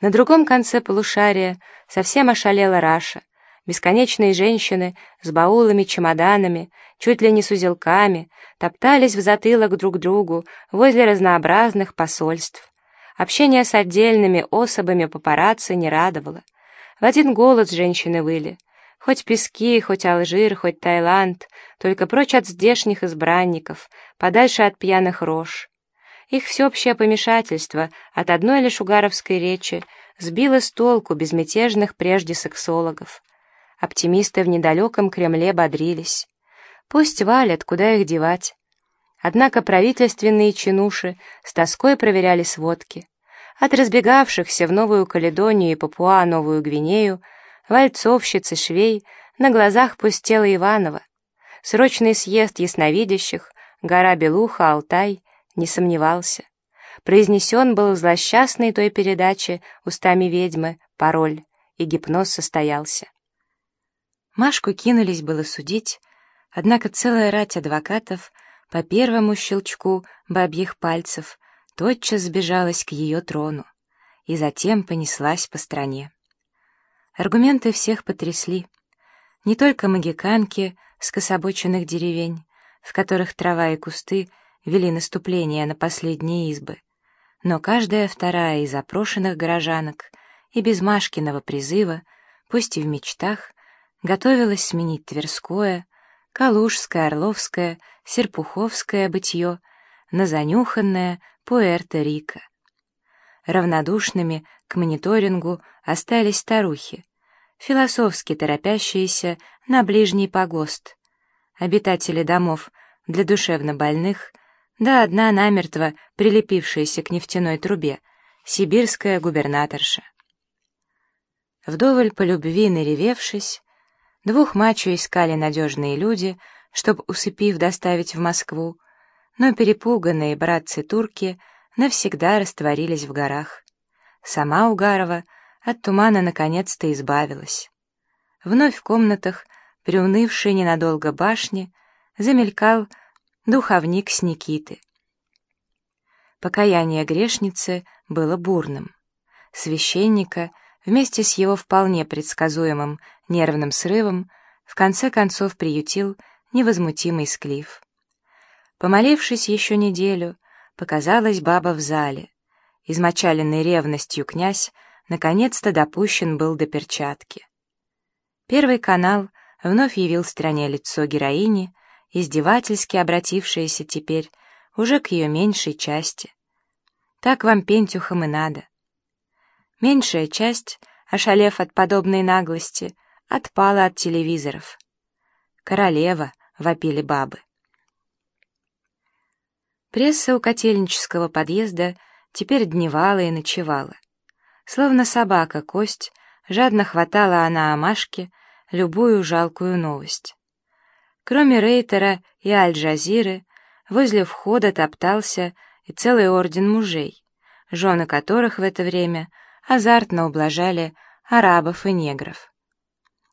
На другом конце полушария совсем ошалела Раша. Бесконечные женщины с баулами, чемоданами, чуть ли не с узелками, топтались в затылок друг другу возле разнообразных посольств. Общение с отдельными особами папарацци не радовало. В один голос женщины выли. Хоть пески, хоть Алжир, хоть Таиланд, только прочь от здешних избранников, подальше от пьяных рож. Их всеобщее помешательство от одной лишь угаровской речи сбило с толку безмятежных прежде сексологов. Оптимисты в недалеком Кремле бодрились. Пусть валят, куда их девать. Однако правительственные чинуши с тоской проверяли сводки. От разбегавшихся в Новую Каледонию и Папуа Новую Гвинею вальцовщицы швей на глазах пустела Иванова. Срочный съезд ясновидящих, гора Белуха, Алтай — не сомневался. Произнесен был в злосчастной той передаче устами ведьмы пароль, и гипноз состоялся. Машку кинулись было судить, однако целая рать адвокатов по первому щелчку бабьих пальцев тотчас сбежалась к ее трону и затем понеслась по стране. Аргументы всех потрясли. Не только магиканки с кособоченных деревень, в которых трава и кусты вели наступление на последние избы, но каждая вторая из опрошенных горожанок и без Машкиного призыва, пусть и в мечтах, готовилась сменить Тверское, Калужское, Орловское, Серпуховское бытие на занюханное Пуэрто-Рико. Равнодушными к мониторингу остались старухи, философски торопящиеся на ближний погост, обитатели домов для душевнобольных да одна намертво прилепившаяся к нефтяной трубе, сибирская губернаторша. Вдоволь по любви наревевшись, двух мачо искали надежные люди, чтоб, усыпив, доставить в Москву, но перепуганные братцы-турки навсегда растворились в горах. Сама Угарова от тумана наконец-то избавилась. Вновь в комнатах, приунывшей ненадолго башни, замелькал духовник с Никиты. Покаяние грешницы было бурным. Священника, вместе с его вполне предсказуемым нервным срывом, в конце концов приютил невозмутимый склиф. Помолившись еще неделю, показалась баба в зале. Измочаленный ревностью князь наконец-то допущен был до перчатки. Первый канал вновь явил стране лицо героини, издевательски обратившаяся теперь уже к ее меньшей части. Так вам, пентюхам, и надо. Меньшая часть, ошалев от подобной наглости, отпала от телевизоров. «Королева!» — вопили бабы. Пресса у котельнического подъезда теперь дневала и ночевала. Словно собака кость, жадно хватала она о Машке любую жалкую новость. Кроме Рейтера и Аль-Джазиры, возле входа топтался и целый орден мужей, жены которых в это время азартно ублажали арабов и негров.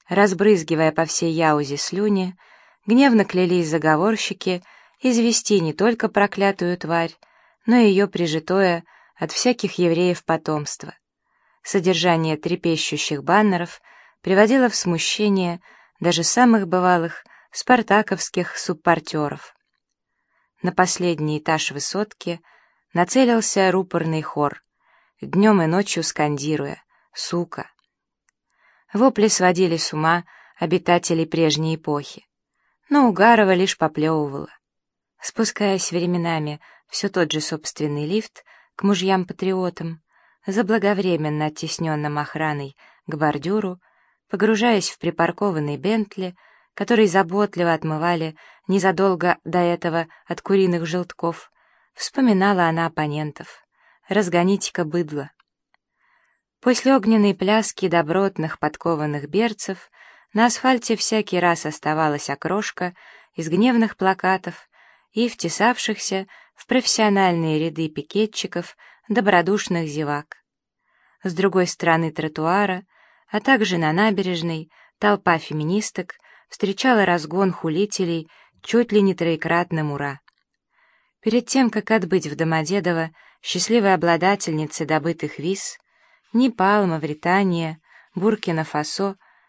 Разбрызгивая по всей Яузе слюни, гневно клялись заговорщики извести не только проклятую тварь, но и ее прижитое от всяких евреев потомство. Содержание трепещущих баннеров приводило в смущение даже самых бывалых спартаковских субпортеров. На последний этаж высотки нацелился рупорный хор, днем и ночью скандируя «Сука!». Вопли сводили с ума обитателей прежней эпохи, но Угарова лишь поплевывала. Спускаясь временами все тот же собственный лифт к мужьям-патриотам, заблаговременно оттесненным охраной к бордюру, погружаясь в припаркованный Бентли, который заботливо отмывали незадолго до этого от куриных желтков, вспоминала она оппонентов. «Разгоните-ка быдло». После огненной пляски добротных подкованных берцев на асфальте всякий раз оставалась окрошка из гневных плакатов и втесавшихся в профессиональные ряды пикетчиков добродушных зевак. С другой стороны тротуара, а также на набережной, толпа феминисток — встречала разгон хулителей чуть ли не троекратным «Ура». Перед тем, как отбыть в Домодедово, счастливой обладательнице добытых виз, Непал, Мавритания, Буркина-Фасо